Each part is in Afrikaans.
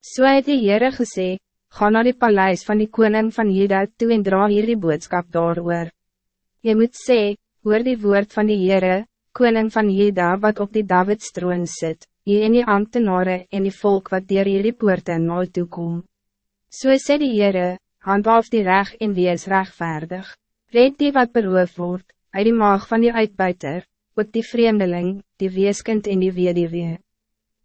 So het die Heere gesê, ga naar die paleis van die koning van Juda toe en dra hier die boodskap daar oor. Jy moet sê, hoor die woord van die Heere, koning van Juda wat op die Davidstroon zit, jy en die ambtenare en die volk wat dier hierdie poorte na toe kom. So sê die Heere, handhaaf die reg en wees rechtvaardig. Red die wat beroof word, uit die maag van die uitbuiter, ook die vreemdeling, die weeskind en die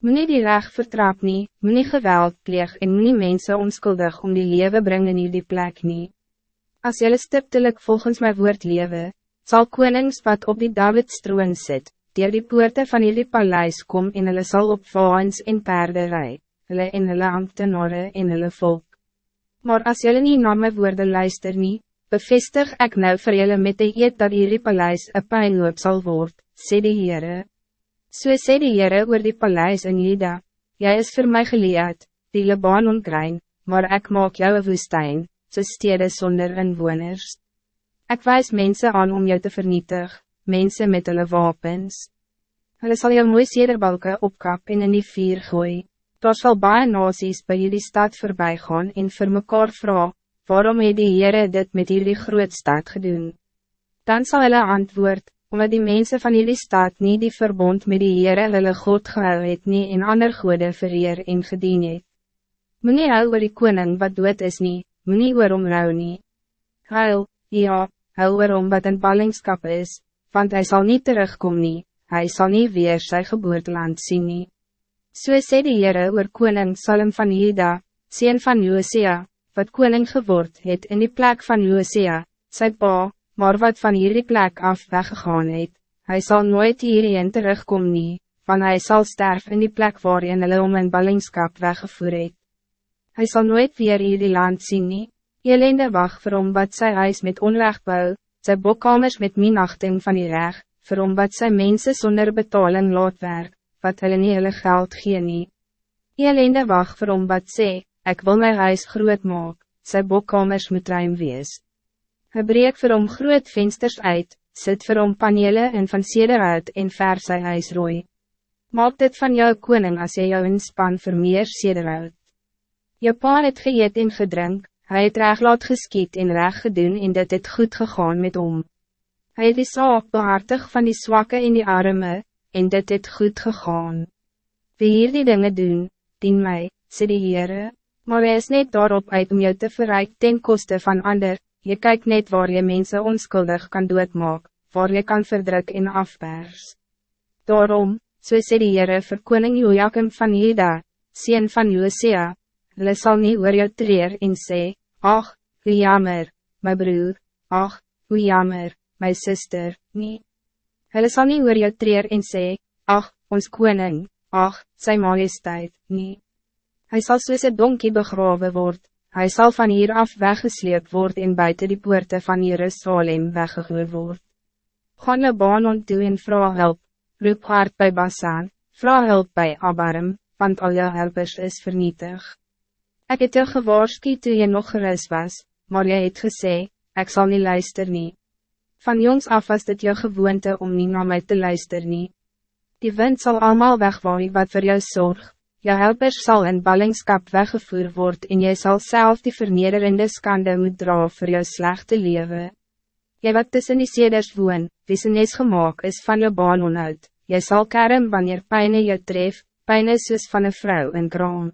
wediwee. Moenie die reg vertrap nie, moenie geweld pleeg en moenie mense onskuldig om die leven brengen in die plek nie. As jylle stiptelik volgens my woord lewe, zal konings wat op die Davidstroon sit, dier die poorte van jullie paleis kom en hulle sal op vaans en perde rij, hulle en hulle ambtenare en hulle volk. Maar als jullie niet naar mijn woorden luister nie, bevestig ik nou voor jullie met de eet dat jullie paleis een pijnloop zal worden, sê die Heere. So sê die Heere oor die paleis in Juda, Jij is voor mij geleerd, die Libanon krijg, maar ik maak jou een woestijn, so stede sonder inwoners. Ik wijs mensen aan om jou te vernietigen, mensen met hulle wapens. Hulle sal jou mooi sederbalke opkap en in die vier gooi. Daar sal baie nasies by jullie stad voorbij gaan en vir mekaar vraag, waarom het die Heere dit met jullie groot stad gedoen? Dan zal hulle antwoord, omdat die mensen van jullie stad niet die verbond met die Heere hulle God gehou het nie en ander goede vereer en gedien het. Moe hou oor die koning wat dood is nie, moe nie oor om rouw nie. Huil, ja, hou waarom wat een ballingskap is, want hij zal niet terugkomen, nie, hij zal niet weer zijn geboorteland zien. Nie. So sê die Heere oor koning Salem van Juda, sien van Josia, wat koning geword het in die plek van Josia, sy pa, maar wat van hierdie plek af weggegaan het, hij zal nooit hierheen terugkomen, nie, van hij zal sterven in die plek waarin hulle om in ballingskap weggevoer het. Hy sal nooit weer hierdie land zien. nie. Elende wacht vir hom wat sy huis met onrecht bou, sy bokkamers met minachting van die reg, vir hom wat sy mense sonder betaling laat werk, wat hulle nie hulle geld gee nie. Elende wacht vir hom wat sê, ek wil my huis groot maak, sy bokkamers moet ruim wees. Hy breek vir hom groot vensters uit, sit vir hom panele en van seder uit en ver sy huis rooi. Maak dit van jou koning als jy jou inspan vir meer seder uit. Je pa het geëet en gedrink, Hij het reg laat geskiet en reg gedoen en dit het goed gegaan met hom. Hij het die saak behartig van die zwakke in die arme, en dit het goed gegaan. Wie hier die dingen doen, dien mij, sê die Heere, maar hij is net daarop uit om jou te verrijk ten koste van ander, je kijkt net waar je mensen onschuldig kan doodmaak, waar je kan verdruk en afpers. Daarom, so sê die Heere vir koning Joachim van Juda, sien van Josia, hulle sal nie oor jou treer en sê, ach, hoe jammer, my broer, ach, hoe jammer, my sister, nie. Hulle sal nie oor jou treer en sê, ach, ons koning, ach, sy majesteit, nie. Hy sal soos een donkie begrawe word, hy sal van hier af weggesleep word en buiten die poorte van Jerusalem weggegooi word. Gaan een baan ontdoe en vraag help, roep hard by Basan, vraag hulp by Abarim, want al jou helpers is vernietigd. Ik het jou gewaarschuwd toen je nog gerust was, maar jy het gesê, ik zal niet luisteren. Nie. Van jongs af was dit jou gewoonte om niet naar mij te luisteren. Nie. Die wind zal allemaal wegwaaien wat voor jou zorg. Jou helpers zal in ballingskap weggevoerd worden en jy zal zelf die vernederende skande moet dra voor jou slechte leven. Jy wat tussen die seders woon, wie sy nes gemaakt is van jou baan onuit, jy sal kerm wanneer pijne jou tref, pijne soos van een vrouw in kraam.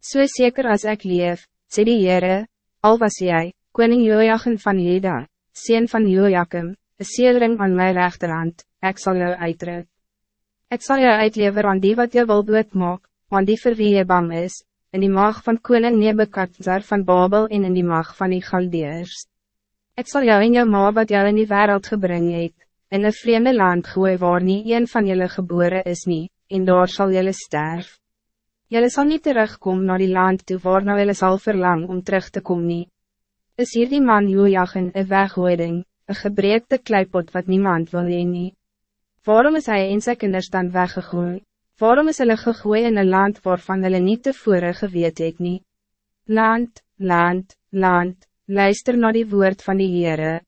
So zeker als ik leef, sê die Heere, al was jij, koning Joachim van Jeda, sien van Joachim, een seelring aan mijn rechterhand, ik zal jou uitruk. Ik zal jou uitlever aan die wat je wil doodmaak, aan die vir wie je bang is, in die mag van koning Nebekadzar van Babel en in die mag van die Galdeers. Ik zal jou in jou ma wat jou in die wereld gebring het, in een vreemde land gooi waar nie een van jullie geboren is nie, en daar zal jullie sterven. Jelle zal niet terugkomen naar die land toe waar nou jelle zal verlang om terug te komen. Nie. Is hier die man Jojagen een weghouding, een gebreekte kleipot wat niemand wil heen nie. Waarom is hij in zijn kinders dan weggegooid? Waarom is hulle gegooid in een land waarvan hulle niet tevore geweet het nie? Land, land, land, luister naar die woord van die Heere.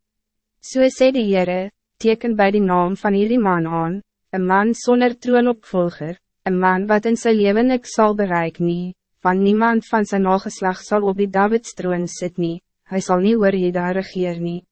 So sê die Heere, teken bij die naam van hierdie man aan, een man zonder troonopvolger, een man wat in zijn leven ik zal bereiken nie, want niemand van zijn nageslag zal op die Davidstroon sit nie, hy sal nie oor Jeda regeer nie.